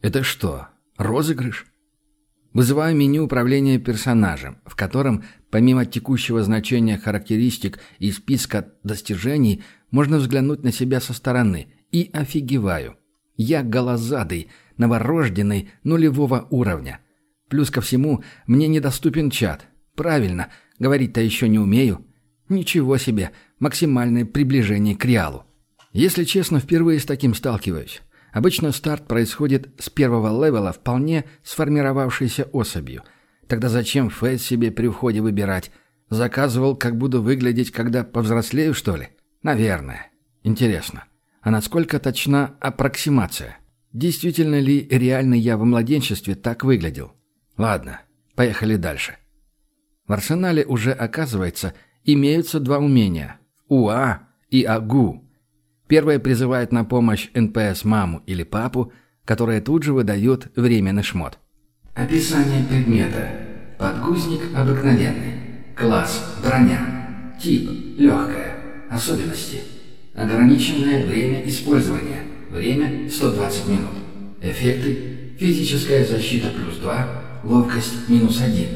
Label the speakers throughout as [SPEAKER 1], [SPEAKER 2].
[SPEAKER 1] Это что, розыгрыш? Вызываю меню управления персонажем, в котором, помимо текущего значения характеристик и списка достижений, можно взглянуть на себя со стороны. И офигеваю. Я голозадый, новорожденный, нулевого уровня. Плюс ко всему, мне недоступен чат. Правильно, говорить-то еще не умею. Ничего себе, максимальное приближение к реалу. Если честно, впервые с таким сталкиваюсь. Обычно старт происходит с первого левела вполне сформировавшейся особью. Тогда зачем фейс себе при входе выбирать? Заказывал, как буду выглядеть, когда повзрослею, что ли? Наверное. Интересно. А насколько точна аппроксимация? Действительно ли реально я в младенчестве так выглядел? Ладно, поехали дальше. В арсенале уже, оказывается, имеются два умения – УА и АГУ. Первое призывает на помощь НПС маму или папу, которые тут же выдают временный шмот.
[SPEAKER 2] Описание предмета. Подгузник обыкновенный. Класс – броня. Тип – легкая. Особенности. Ограниченное время использования. Время – 120 минут. Эффекты. Физическая защита плюс 2, ловкость минус 1.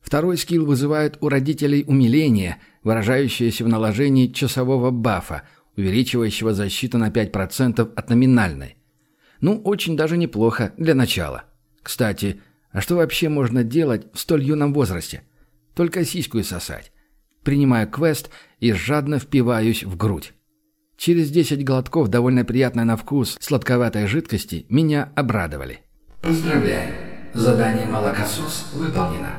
[SPEAKER 1] Второй скилл вызывает у родителей умиление, выражающееся в наложении часового бафа, увеличивающего защиту на 5% от номинальной. Ну, очень даже неплохо для начала. Кстати, а что вообще можно делать в столь юном возрасте? Только сиську и сосать. Принимаю квест и жадно впиваюсь в грудь. Через 10 глотков довольно приятной на вкус сладковатой жидкости меня обрадовали.
[SPEAKER 2] Поздравляем! Задание «Молокосос» выполнено.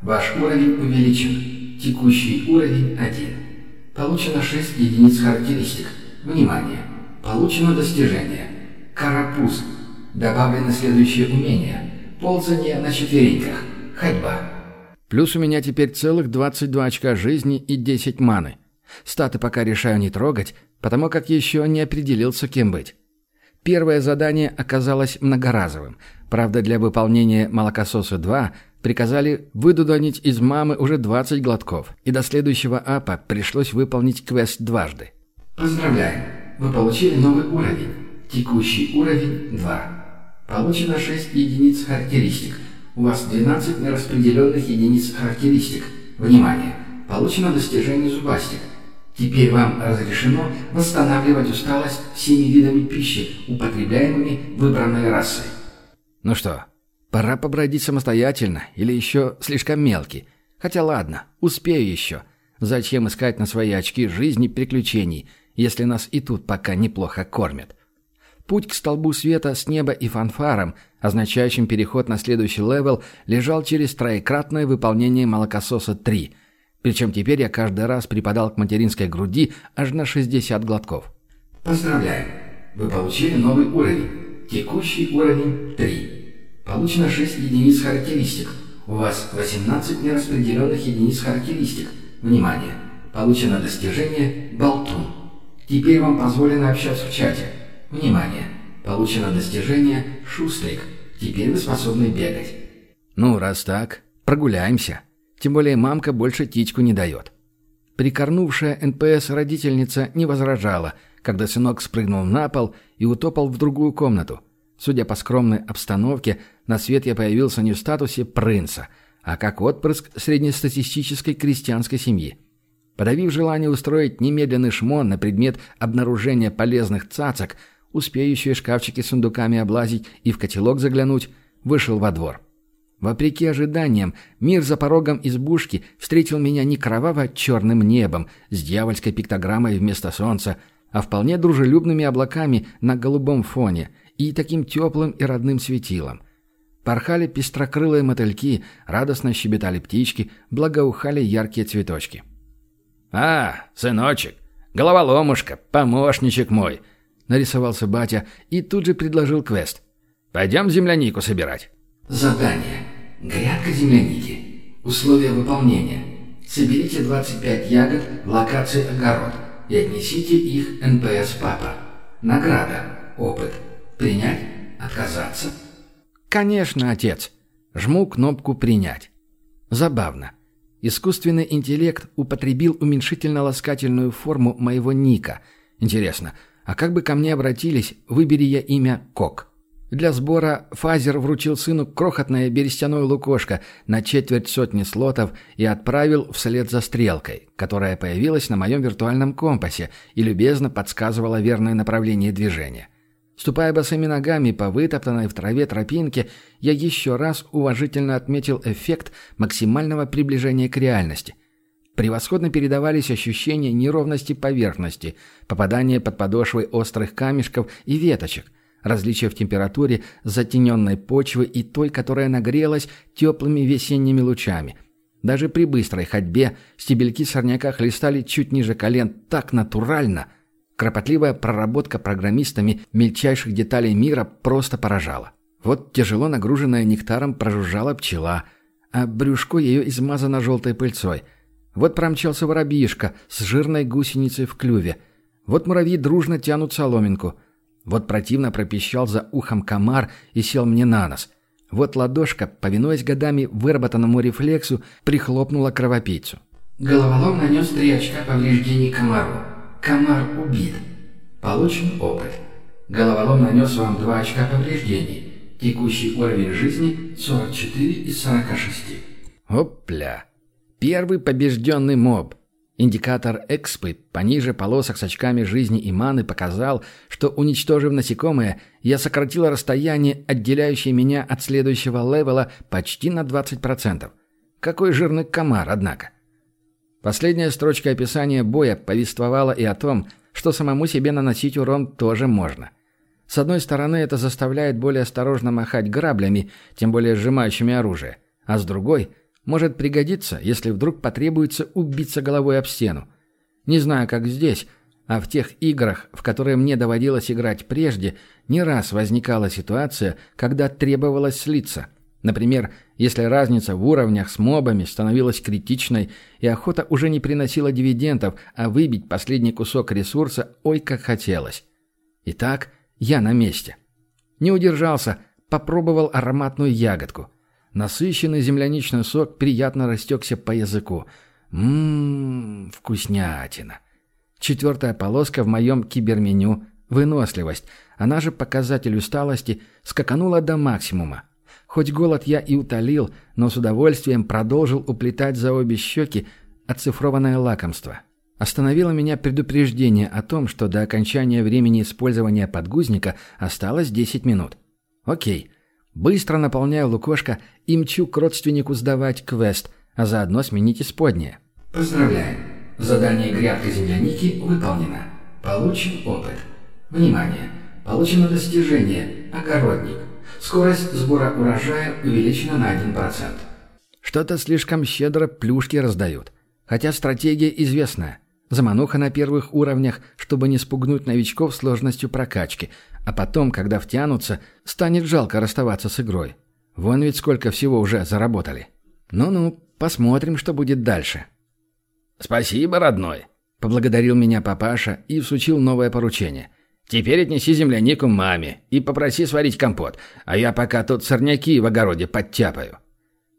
[SPEAKER 2] Ваш уровень увеличен. Текущий уровень 1. Получено 6 единиц характеристик. Внимание! Получено достижение. Карапуз. Добавлено следующее умение. Ползание на четвереньках. Ходьба.
[SPEAKER 1] Плюс у меня теперь целых 22 очка жизни и 10 маны. Статы пока решаю не трогать, потому как еще не определился, кем быть. Первое задание оказалось многоразовым. Правда, для выполнения «Молокососа-2» приказали выдудонить из мамы уже 20 глотков, и до следующего апа пришлось выполнить квест дважды.
[SPEAKER 2] Поздравляем! Вы получили новый уровень. Текущий уровень 2. Получено 6 единиц характеристик. У вас 12 нераспределенных единиц характеристик. Внимание! Получено достижение зубастик. Теперь вам разрешено восстанавливать усталость всеми видами пищи, употребляемыми выбранной расой.
[SPEAKER 1] Ну что, пора побродить самостоятельно или еще слишком мелкий? Хотя ладно, успею еще. Зачем искать на свои очки жизни приключений, если нас и тут пока неплохо кормят? Путь к столбу света с неба и фанфаром, означающим переход на следующий level, лежал через троекратное выполнение молокососа 3. Причем теперь я каждый раз припадал к материнской груди аж на 60 глотков.
[SPEAKER 2] Поздравляем! Вы получили новый уровень. Текущий уровень 3. Получено 6 единиц характеристик. У вас 18 нераспределенных единиц характеристик. Внимание! Получено достижение «Болтун». Теперь вам позволено общаться в чате. Внимание! Получено достижение «Шустрик». Теперь вы способны бегать.
[SPEAKER 1] Ну, раз так, прогуляемся. Тем более мамка больше тичку не дает. Прикорнувшая НПС-родительница не возражала, когда сынок спрыгнул на пол и утопал в другую комнату. Судя по скромной обстановке, на свет я появился не в статусе принца, а как отпрыск среднестатистической крестьянской семьи. Подавив желание устроить немедленный шмон на предмет обнаружения полезных цацок, успеющие шкафчики с сундуками облазить и в котелок заглянуть, вышел во двор. Вопреки ожиданиям, мир за порогом избушки встретил меня не кроваво-черным небом с дьявольской пиктограммой вместо солнца, а вполне дружелюбными облаками на голубом фоне и таким теплым и родным светилом. Порхали пестрокрылые мотыльки, радостно щебетали птички, благоухали яркие цветочки. «А, сыночек, головоломушка, помощничек мой!» нарисовался батя и тут же предложил квест. «Пойдем землянику собирать».
[SPEAKER 2] Задание. Грядка земляники. Условия выполнения. Соберите 25 ягод в локации огород и отнесите их НПС папа. Награда. Опыт. Принять? Отказаться?
[SPEAKER 1] Конечно, отец. Жму кнопку «Принять». Забавно. Искусственный интеллект употребил уменьшительно-ласкательную форму моего ника. Интересно, а как бы ко мне обратились, выбери я имя Кок? Для сбора father вручил сыну крохотное берестяное лукошко на четверть сотни слотов и отправил вслед за стрелкой, которая появилась на моем виртуальном компасе и любезно подсказывала верное направление движения. Ступая босыми ногами по вытоптанной в траве тропинке, я еще раз уважительно отметил эффект максимального приближения к реальности. Превосходно передавались ощущения неровности поверхности, попадания под подошвы острых камешков и веточек – Различие в температуре затененной почвы и той, которая нагрелась теплыми весенними лучами. Даже при быстрой ходьбе стебельки сорняка хлестали чуть ниже колен так натурально. Кропотливая проработка программистами мельчайших деталей мира просто поражала. Вот тяжело нагруженная нектаром прожужжала пчела, а брюшко ее измазано желтой пыльцой. Вот промчался воробьишка с жирной гусеницей в клюве. Вот муравьи дружно тянут соломинку – вот противно пропищал за ухом комар и сел мне на нос. Вот ладошка, повинуясь годами выработанному рефлексу, прихлопнула кровопийцу.
[SPEAKER 2] Головолом нанес три очка повреждений комару. Комар убит. Получен опыт. Головолом нанес вам два очка повреждений. Текущий уровень жизни 44 из 46.
[SPEAKER 1] Опля. Первый побежденный моб. Индикатор экспы пониже полосок с очками жизни и маны показал, что, уничтожив насекомое, я сократил расстояние, отделяющее меня от следующего левела, почти на 20%. Какой жирный комар, однако. Последняя строчка описания боя повествовала и о том, что самому себе наносить урон тоже можно. С одной стороны, это заставляет более осторожно махать граблями, тем более сжимающими оружие, а с другой – может пригодиться, если вдруг потребуется убиться головой об стену. Не знаю, как здесь, а в тех играх, в которые мне доводилось играть прежде, не раз возникала ситуация, когда требовалось слиться. Например, если разница в уровнях с мобами становилась критичной, и охота уже не приносила дивидендов, а выбить последний кусок ресурса ой как хотелось. Итак, я на месте. Не удержался, попробовал ароматную ягодку – Насыщенный земляничный сок приятно растекся по языку. Ммм, вкуснятина. Четвертая полоска в моем киберменю – выносливость. Она же показатель усталости скаканула до максимума. Хоть голод я и утолил, но с удовольствием продолжил уплетать за обе щеки оцифрованное лакомство. Остановило меня предупреждение о том, что до окончания времени использования подгузника осталось 10 минут. Окей, Быстро наполняю лукошко и мчу к родственнику сдавать квест, а заодно сменить исподнее.
[SPEAKER 2] Поздравляем! Задание «Грядка земляники» выполнено. Получен опыт. Внимание! Получено достижение «Огородник». Скорость сбора урожая увеличена на 1%.
[SPEAKER 1] Что-то слишком щедро плюшки раздают. Хотя стратегия известная. Замануха на первых уровнях, чтобы не спугнуть новичков сложностью прокачки, а потом, когда втянутся, станет жалко расставаться с игрой. Вон ведь сколько всего уже заработали. Ну-ну, посмотрим, что будет дальше.
[SPEAKER 3] «Спасибо, родной», — поблагодарил меня папаша и всучил новое поручение. «Теперь отнеси землянику маме и попроси сварить компот, а я пока тут сорняки в огороде подтяпаю».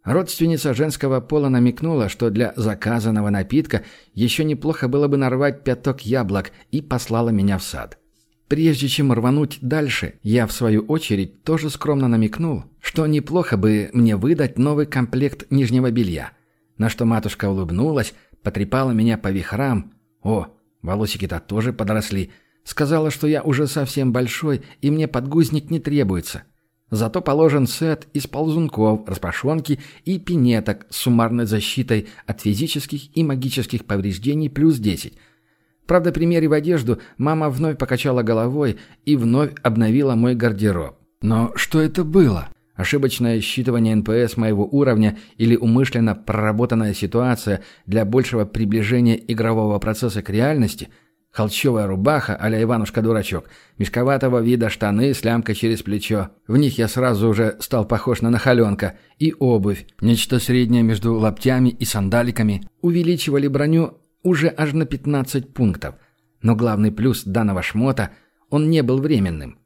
[SPEAKER 1] Родственница женского пола намекнула, что для заказанного напитка еще неплохо было бы нарвать пяток яблок, и послала меня в сад. Прежде чем рвануть дальше, я, в свою очередь, тоже скромно намекнул, что неплохо бы мне выдать новый комплект нижнего белья. На что матушка улыбнулась, потрепала меня по вихрам. О, волосики-то тоже подросли. Сказала, что я уже совсем большой, и мне подгузник не требуется. Зато положен сет из ползунков, распашонки и пинеток с суммарной защитой от физических и магических повреждений плюс 10. Правда, примерив одежду, мама вновь покачала головой и вновь обновила мой гардероб. Но что это было? Ошибочное считывание НПС моего уровня или умышленно проработанная ситуация для большего приближения игрового процесса к реальности – Холщовая рубаха а-ля Иванушка-дурачок, мешковатого вида штаны с лямкой через плечо. В них я сразу уже стал похож на нахаленка. И обувь, нечто среднее между лаптями и сандаликами, увеличивали броню уже аж на 15 пунктов. Но главный плюс данного шмота – он не был временным.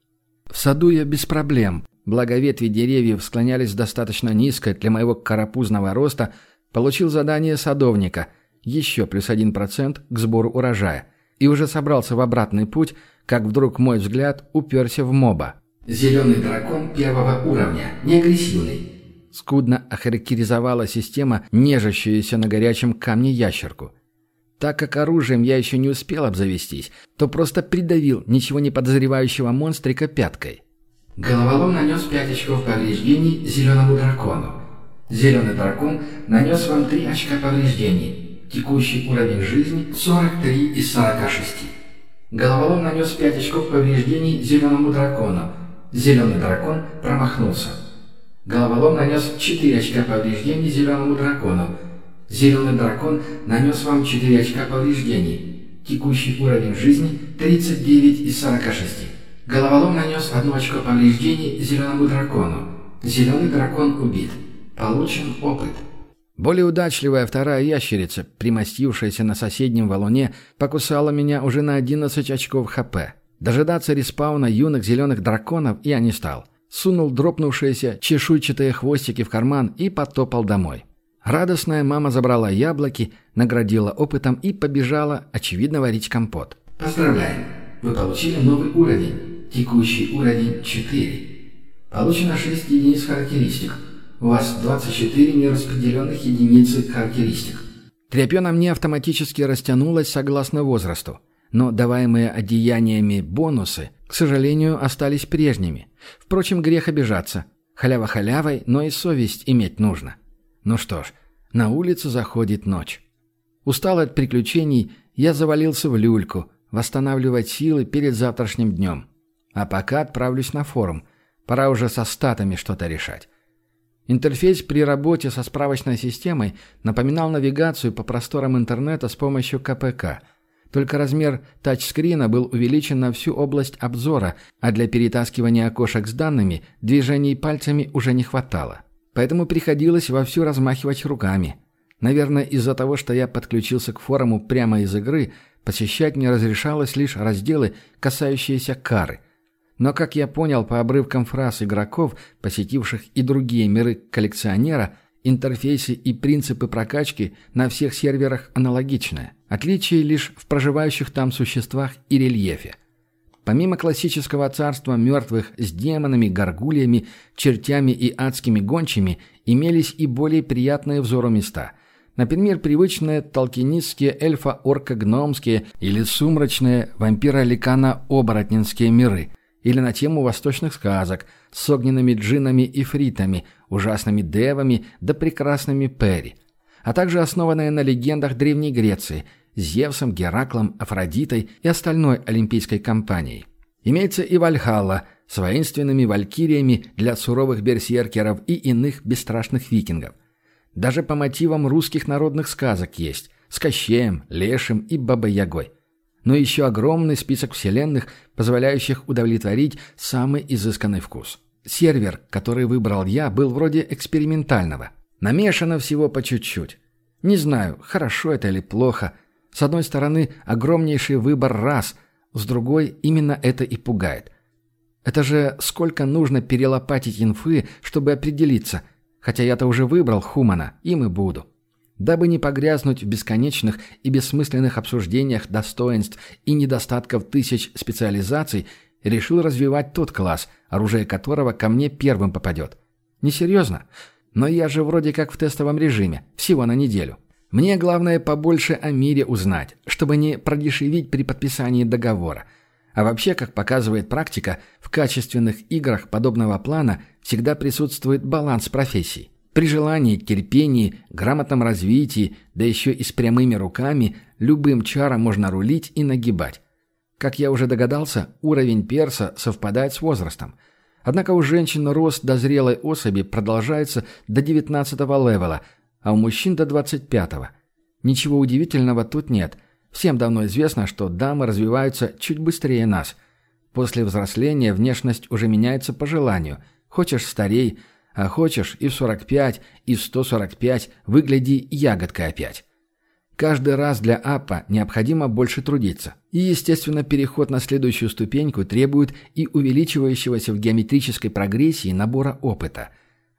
[SPEAKER 1] В саду я без проблем. Благо ветви деревьев склонялись достаточно низко для моего карапузного роста, получил задание садовника – еще плюс 1% к сбору урожая – и уже собрался в обратный путь, как вдруг мой взгляд уперся в моба.
[SPEAKER 2] Зеленый дракон первого уровня, неагрессивный.
[SPEAKER 1] Скудно охарактеризовала система нежащуюся на горячем камне ящерку. Так как оружием я еще не успел обзавестись, то просто придавил ничего не подозревающего монстрика пяткой.
[SPEAKER 2] Головолом нанес 5 очков повреждений зеленому дракону. Зеленый дракон нанес вам 3 очка повреждений. Текущий уровень жизни 43 из 46. Головолом нанес 5 очков повреждений зеленому дракону. Зеленый дракон промахнулся. Головолом нанес 4 очка повреждений зеленому дракону. Зеленый дракон нанес вам 4 очка повреждений. Текущий уровень жизни 39 из 46. Головолом нанес 1 очко повреждений зеленому дракону. Зеленый дракон убит. Получен опыт.
[SPEAKER 1] Более удачливая вторая ящерица, примостившаяся на соседнем валуне, покусала меня уже на 11 очков ХП. Дожидаться респауна юных зеленых драконов я не стал – сунул дропнувшиеся чешуйчатые хвостики в карман и потопал домой. Радостная мама забрала яблоки, наградила опытом и побежала, очевидно, варить компот.
[SPEAKER 2] Поздравляем! Вы получили новый уровень. Текущий уровень 4. Получено 6 единиц характеристик. У вас 24 нераспределенных единицы характеристик.
[SPEAKER 1] Тряпье на мне автоматически растянулось согласно возрасту но даваемые одеяниями бонусы, к сожалению, остались прежними. Впрочем, грех обижаться. Халява халявой, но и совесть иметь нужно. Ну что ж, на улицу заходит ночь. Устал от приключений, я завалился в люльку, восстанавливать силы перед завтрашним днем. А пока отправлюсь на форум. Пора уже со статами что-то решать. Интерфейс при работе со справочной системой напоминал навигацию по просторам интернета с помощью КПК – только размер тачскрина был увеличен на всю область обзора, а для перетаскивания окошек с данными движений пальцами уже не хватало. Поэтому приходилось вовсю размахивать руками. Наверное, из-за того, что я подключился к форуму прямо из игры, посещать мне разрешалось лишь разделы, касающиеся кары. Но, как я понял по обрывкам фраз игроков, посетивших и другие миры коллекционера – Интерфейсы и принципы прокачки на всех серверах аналогичны. Отличие лишь в проживающих там существах и рельефе. Помимо классического царства мертвых с демонами, горгульями, чертями и адскими гончими, имелись и более приятные взору места. Например, привычные толкинистские эльфа-орко-гномские или сумрачные вампиро-ликано-оборотнинские миры, или на тему восточных сказок с огненными джинами и фритами, ужасными девами да прекрасными перри, а также основанные на легендах Древней Греции Зевсом, Гераклом, Афродитой и остальной олимпийской компанией. Имеется и Вальхалла с воинственными валькириями для суровых берсеркеров и иных бесстрашных викингов. Даже по мотивам русских народных сказок есть с Кощеем, Лешим и Бабой-Ягой но еще огромный список вселенных, позволяющих удовлетворить самый изысканный вкус. Сервер, который выбрал я, был вроде экспериментального. Намешано всего по чуть-чуть. Не знаю, хорошо это или плохо. С одной стороны, огромнейший выбор раз, с другой, именно это и пугает. Это же сколько нужно перелопатить инфы, чтобы определиться. Хотя я-то уже выбрал Хумана, им и буду. Дабы не погрязнуть в бесконечных и бессмысленных обсуждениях достоинств и недостатков тысяч специализаций, решил развивать тот класс, оружие которого ко мне первым попадет. Несерьезно? Но я же вроде как в тестовом режиме, всего на неделю. Мне главное побольше о мире узнать, чтобы не продешевить при подписании договора. А вообще, как показывает практика, в качественных играх подобного плана всегда присутствует баланс профессий. При желании, терпении, грамотном развитии, да еще и с прямыми руками, любым чаром можно рулить и нагибать. Как я уже догадался, уровень перса совпадает с возрастом. Однако у женщин рост до зрелой особи продолжается до 19 левела, а у мужчин до 25 -го. Ничего удивительного тут нет. Всем давно известно, что дамы развиваются чуть быстрее нас. После взросления внешность уже меняется по желанию. Хочешь старей – а хочешь и в 45, и в 145 выгляди ягодкой опять. Каждый раз для АПа необходимо больше трудиться. И, естественно, переход на следующую ступеньку требует и увеличивающегося в геометрической прогрессии набора опыта.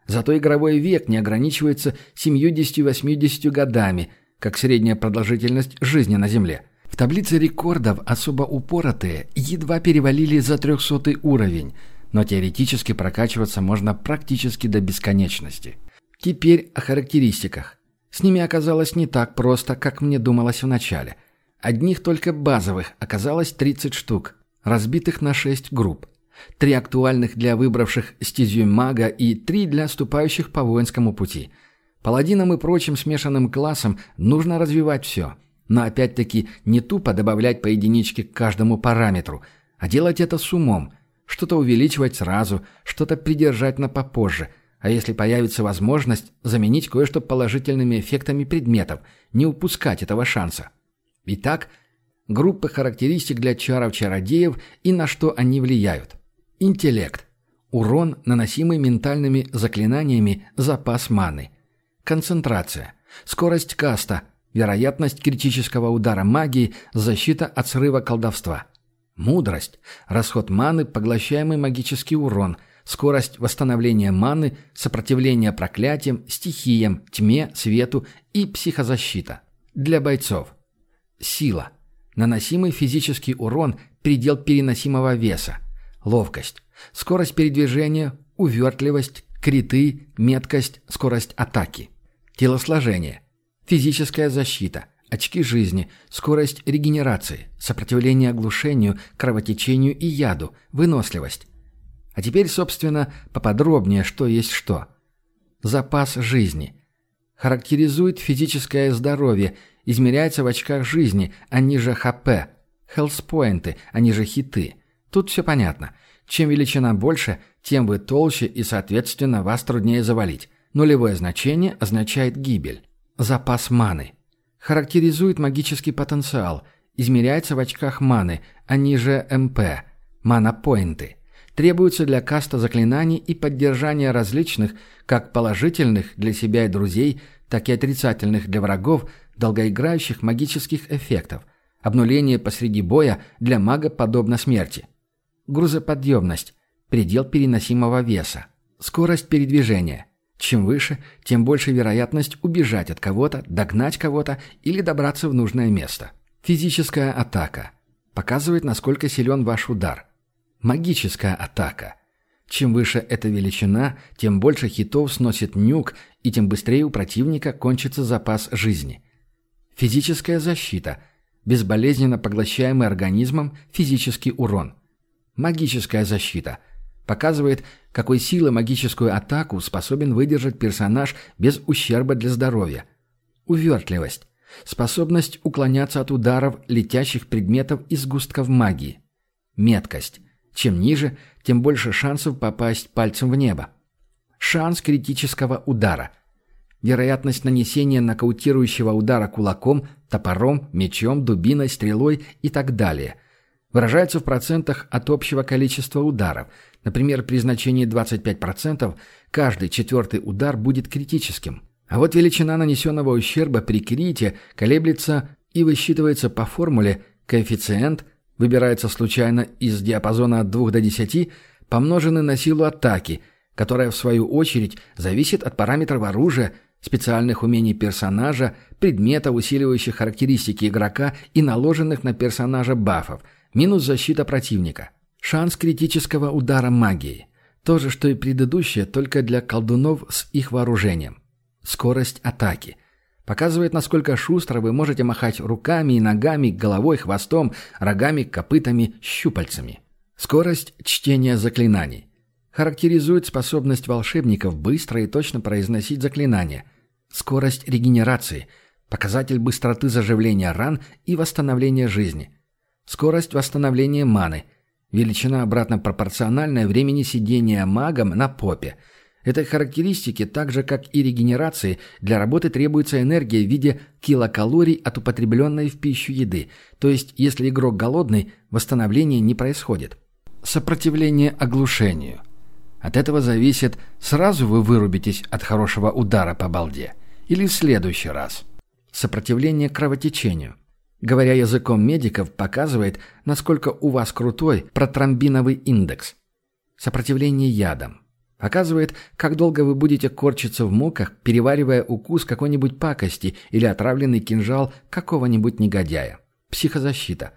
[SPEAKER 1] Зато игровой век не ограничивается 70-80 годами, как средняя продолжительность жизни на Земле. В таблице рекордов особо упоротые едва перевалили за 300 уровень – но теоретически прокачиваться можно практически до бесконечности. Теперь о характеристиках. С ними оказалось не так просто, как мне думалось вначале. Одних только базовых оказалось 30 штук, разбитых на 6 групп. Три актуальных для выбравших стезю мага и три для ступающих по воинскому пути. Паладинам и прочим смешанным классам нужно развивать все. Но опять-таки не тупо добавлять по единичке к каждому параметру, а делать это с умом. Что-то увеличивать сразу, что-то придержать на попозже. А если появится возможность, заменить кое-что положительными эффектами предметов, не упускать этого шанса. Итак, группы характеристик для чаров-чародеев и на что они влияют. Интеллект. Урон, наносимый ментальными заклинаниями, запас маны. Концентрация. Скорость каста. Вероятность критического удара магии, защита от срыва колдовства. Мудрость. Расход маны, поглощаемый магический урон. Скорость восстановления маны, сопротивление проклятиям, стихиям, тьме, свету и психозащита. Для бойцов. Сила. Наносимый физический урон, предел переносимого веса ловкость, скорость передвижения, увертливость, криты, меткость, скорость атаки. Телосложение, физическая защита, очки жизни, скорость регенерации, сопротивление оглушению, кровотечению и яду, выносливость. А теперь, собственно, поподробнее, что есть что. Запас жизни. Характеризует физическое здоровье, измеряется в очках жизни, они же ХП, хелспоинты, они же хиты – Тут все понятно. Чем величина больше, тем вы толще и, соответственно, вас труднее завалить. Нулевое значение означает гибель. Запас маны. Характеризует магический потенциал. Измеряется в очках маны, они же МП. Мана-поинты. Требуются для каста заклинаний и поддержания различных, как положительных для себя и друзей, так и отрицательных для врагов, долгоиграющих магических эффектов. Обнуление посреди боя для мага подобно смерти грузоподъемность, предел переносимого веса, скорость передвижения. Чем выше, тем больше вероятность убежать от кого-то, догнать кого-то или добраться в нужное место. Физическая атака. Показывает, насколько силен ваш удар. Магическая атака. Чем выше эта величина, тем больше хитов сносит нюк, и тем быстрее у противника кончится запас жизни. Физическая защита. Безболезненно поглощаемый организмом физический урон. Магическая защита. Показывает, какой силы магическую атаку способен выдержать персонаж без ущерба для здоровья. Увертливость. Способность уклоняться от ударов летящих предметов из густков магии. Меткость. Чем ниже, тем больше шансов попасть пальцем в небо. Шанс критического удара. Вероятность нанесения нокаутирующего удара кулаком, топором, мечом, дубиной, стрелой и так далее – выражается в процентах от общего количества ударов. Например, при значении 25% каждый четвертый удар будет критическим. А вот величина нанесенного ущерба при крите колеблется и высчитывается по формуле коэффициент, выбирается случайно из диапазона от 2 до 10, помноженный на силу атаки, которая в свою очередь зависит от параметров оружия, специальных умений персонажа, предметов, усиливающих характеристики игрока и наложенных на персонажа бафов – Минус защита противника. Шанс критического удара магией. То же, что и предыдущее, только для колдунов с их вооружением. Скорость атаки. Показывает, насколько шустро вы можете махать руками и ногами, головой, хвостом, рогами, копытами, щупальцами. Скорость чтения заклинаний. Характеризует способность волшебников быстро и точно произносить заклинания. Скорость регенерации. Показатель быстроты заживления ран и восстановления жизни. Скорость восстановления маны. Величина обратно пропорциональная времени сидения магом на попе. Этой характеристике, так же как и регенерации, для работы требуется энергия в виде килокалорий от употребленной в пищу еды. То есть, если игрок голодный, восстановление не происходит. Сопротивление оглушению. От этого зависит, сразу вы вырубитесь от хорошего удара по балде или в следующий раз. Сопротивление кровотечению. Говоря языком медиков, показывает, насколько у вас крутой протромбиновый индекс. Сопротивление ядам. Показывает, как долго вы будете корчиться в муках, переваривая укус какой-нибудь пакости или отравленный кинжал какого-нибудь негодяя. Психозащита.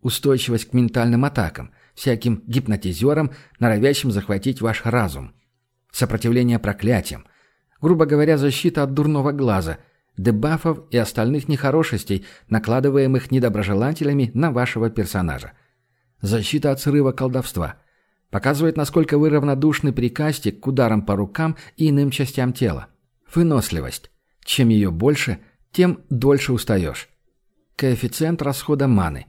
[SPEAKER 1] Устойчивость к ментальным атакам. всяким гипнотизерам, норовящим захватить ваш разум. Сопротивление проклятиям. Грубо говоря, защита от дурного глаза, дебафов и остальных нехорошестей, накладываемых недоброжелателями на вашего персонажа. Защита от срыва колдовства. Показывает, насколько вы равнодушны при касте к ударам по рукам и иным частям тела. Выносливость. Чем ее больше, тем дольше устаешь. Коэффициент расхода маны.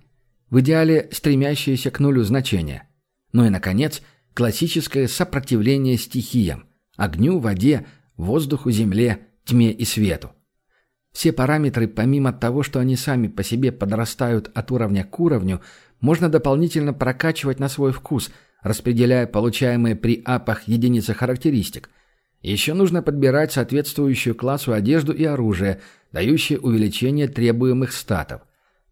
[SPEAKER 1] В идеале стремящееся к нулю значение. Ну и, наконец, классическое сопротивление стихиям. Огню, воде, воздуху, земле, тьме и свету. Все параметры, помимо того, что они сами по себе подрастают от уровня к уровню, можно дополнительно прокачивать на свой вкус, распределяя получаемые при апах единицы характеристик. Еще нужно подбирать соответствующую классу одежду и оружие, дающие увеличение требуемых статов.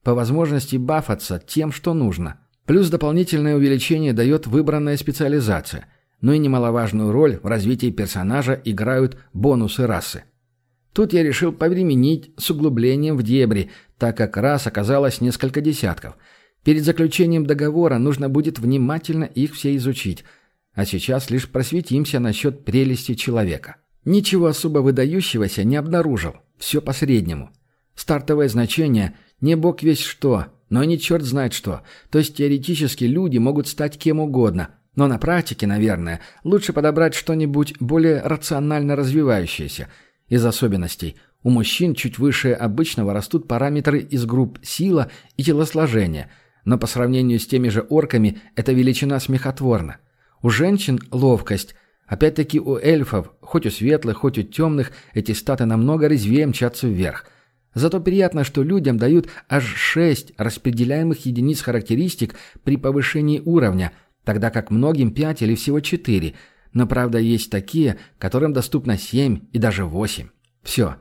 [SPEAKER 1] По возможности бафаться тем, что нужно. Плюс дополнительное увеличение дает выбранная специализация. Ну и немаловажную роль в развитии персонажа играют бонусы расы. Тут я решил повременить с углублением в дебри, так как раз оказалось несколько десятков. Перед заключением договора нужно будет внимательно их все изучить. А сейчас лишь просветимся насчет прелести человека. Ничего особо выдающегося не обнаружил. Все по среднему. Стартовое значение – не бог весь что, но не черт знает что. То есть теоретически люди могут стать кем угодно. Но на практике, наверное, лучше подобрать что-нибудь более рационально развивающееся – из особенностей. У мужчин чуть выше обычного растут параметры из групп сила и телосложение, но по сравнению с теми же орками эта величина смехотворна. У женщин ловкость. Опять-таки у эльфов, хоть у светлых, хоть у темных, эти статы намного резвее мчатся вверх. Зато приятно, что людям дают аж 6 распределяемых единиц характеристик при повышении уровня, тогда как многим 5 или всего 4 – но, правда, есть такие, которым доступно 7 и даже 8. Все.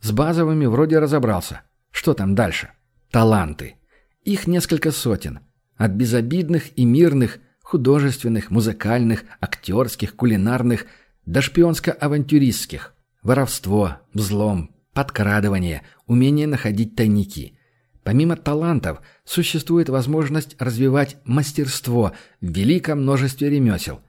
[SPEAKER 1] С базовыми вроде разобрался. Что там дальше? Таланты. Их несколько сотен. От безобидных и мирных, художественных, музыкальных, актерских, кулинарных до шпионско-авантюристских. Воровство, взлом, подкрадывание, умение находить тайники. Помимо талантов, существует возможность развивать мастерство в великом множестве ремесел –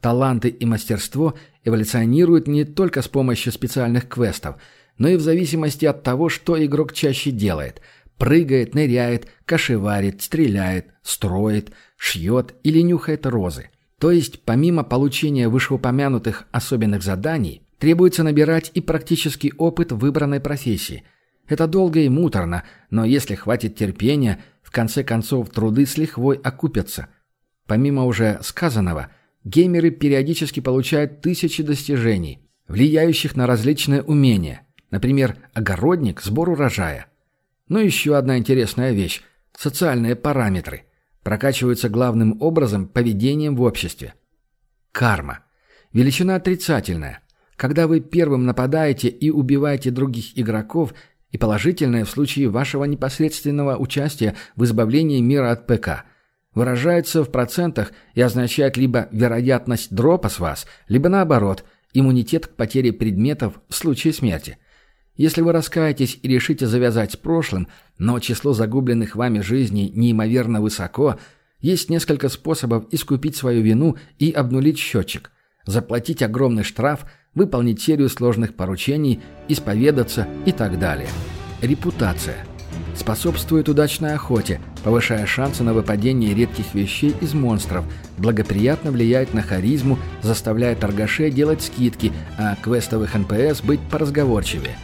[SPEAKER 1] Таланты и мастерство эволюционируют не только с помощью специальных квестов, но и в зависимости от того, что игрок чаще делает. Прыгает, ныряет, кошеварит, стреляет, строит, шьет или нюхает розы. То есть, помимо получения вышеупомянутых особенных заданий, требуется набирать и практический опыт выбранной профессии. Это долго и муторно, но если хватит терпения, в конце концов труды с лихвой окупятся. Помимо уже сказанного – геймеры периодически получают тысячи достижений, влияющих на различные умения, например, огородник – сбор урожая. Но еще одна интересная вещь – социальные параметры. Прокачиваются главным образом поведением в обществе. Карма. Величина отрицательная. Когда вы первым нападаете и убиваете других игроков, и положительная в случае вашего непосредственного участия в избавлении мира от ПК – выражается в процентах и означает либо вероятность дропа с вас, либо наоборот, иммунитет к потере предметов в случае смерти. Если вы раскаетесь и решите завязать с прошлым, но число загубленных вами жизней неимоверно высоко, есть несколько способов искупить свою вину и обнулить счетчик. Заплатить огромный штраф, выполнить серию сложных поручений, исповедаться и так далее. Репутация – способствует удачной охоте, повышая шансы на выпадение редких вещей из монстров, благоприятно влияет на харизму, заставляя торгашей делать скидки, а квестовых НПС быть поразговорчивее.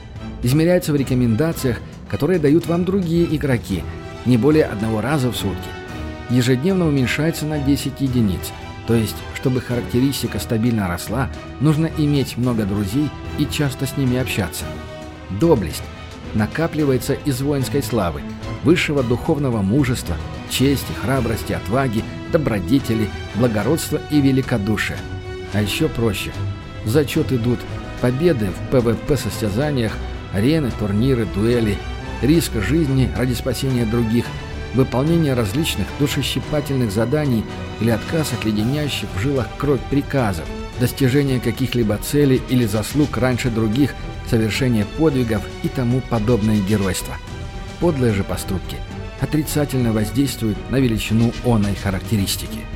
[SPEAKER 1] Измеряется в рекомендациях, которые дают вам другие игроки, не более одного раза в сутки. Ежедневно уменьшается на 10 единиц. То есть, чтобы характеристика стабильно росла, нужно иметь много друзей и часто с ними общаться. Доблесть накапливается из воинской славы, высшего духовного мужества, чести, храбрости, отваги, добродетели, благородства и великодушия. А еще проще. Зачет идут победы в ПВП-состязаниях, арены, турниры, дуэли, риск жизни ради спасения других, выполнение различных душещипательных заданий или отказ от леденящих в жилах кровь приказов, достижение каких-либо целей или заслуг раньше других – совершение подвигов и тому подобное геройство. Подлые же поступки отрицательно воздействуют на величину оной характеристики –